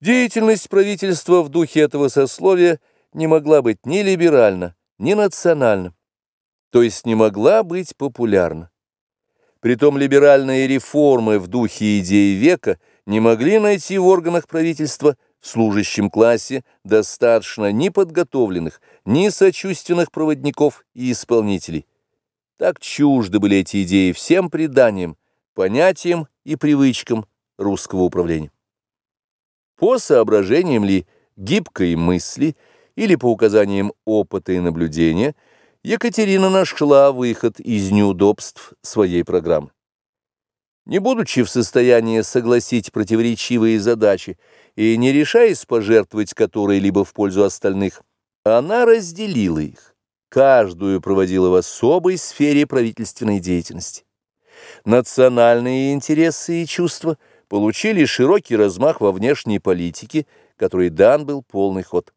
Деятельность правительства в духе этого сословия не могла быть ни либеральна, ни национальна, то есть не могла быть популярна. Притом либеральные реформы в духе идеи века не могли найти в органах правительства в служащем классе достаточно ни подготовленных, ни сочувственных проводников и исполнителей. Так чужды были эти идеи всем преданиям, понятиям и привычкам русского управления. По соображениям ли гибкой мысли или по указаниям опыта и наблюдения, Екатерина нашла выход из неудобств своей программы. Не будучи в состоянии согласить противоречивые задачи и не решаясь пожертвовать которые-либо в пользу остальных, она разделила их, каждую проводила в особой сфере правительственной деятельности. Национальные интересы и чувства – получили широкий размах во внешней политике, которой дан был полный ход.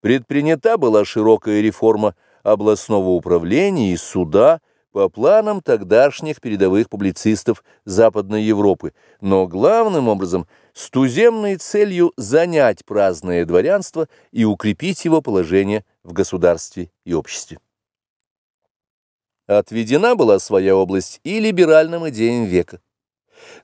Предпринята была широкая реформа областного управления и суда по планам тогдашних передовых публицистов Западной Европы, но главным образом с туземной целью занять праздное дворянство и укрепить его положение в государстве и обществе. Отведена была своя область и либеральным идеям века.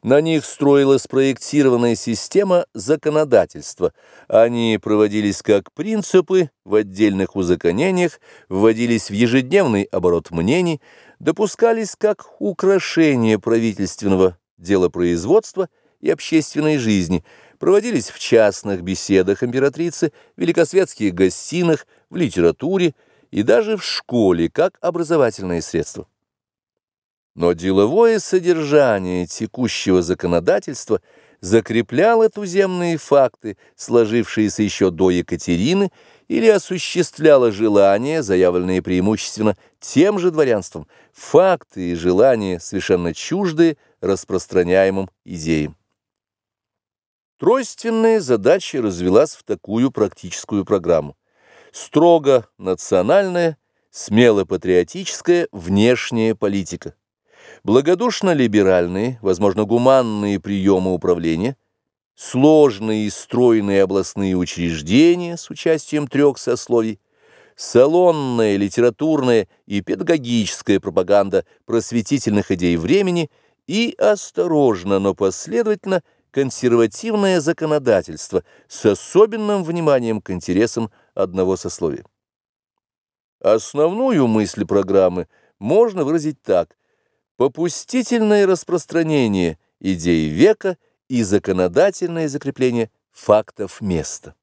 На них строилась проектированная система законодательства. Они проводились как принципы в отдельных узаконениях, вводились в ежедневный оборот мнений, допускались как украшение правительственного делопроизводства и общественной жизни, проводились в частных беседах императрицы, великосветских гостинах, в литературе и даже в школе как образовательное средство. Но деловое содержание текущего законодательства закрепляло туземные факты, сложившиеся еще до Екатерины, или осуществляло желания, заявленные преимущественно тем же дворянством, факты и желания совершенно чуждые распространяемым идеям. Тройственная задача развелась в такую практическую программу. Строго национальная, смело патриотическая внешняя политика Благодушно-либеральные, возможно, гуманные приемы управления, сложные и стройные областные учреждения с участием трех сословий, салонная, литературная и педагогическая пропаганда просветительных идей времени и осторожно, но последовательно консервативное законодательство с особенным вниманием к интересам одного сословия. Основную мысль программы можно выразить так – попустительное распространение идей века и законодательное закрепление фактов места.